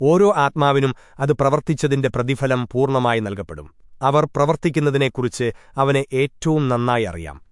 ഓരോ ആത്മാവിനും അത് പ്രവർത്തിച്ചതിന്റെ പ്രതിഫലം പൂർണമായി നൽകപ്പെടും. അവർ പ്രവർത്തിക്കുന്നതിനെക്കുറിച്ച് അവനെ ഏറ്റവും നന്നായി അറിയാം.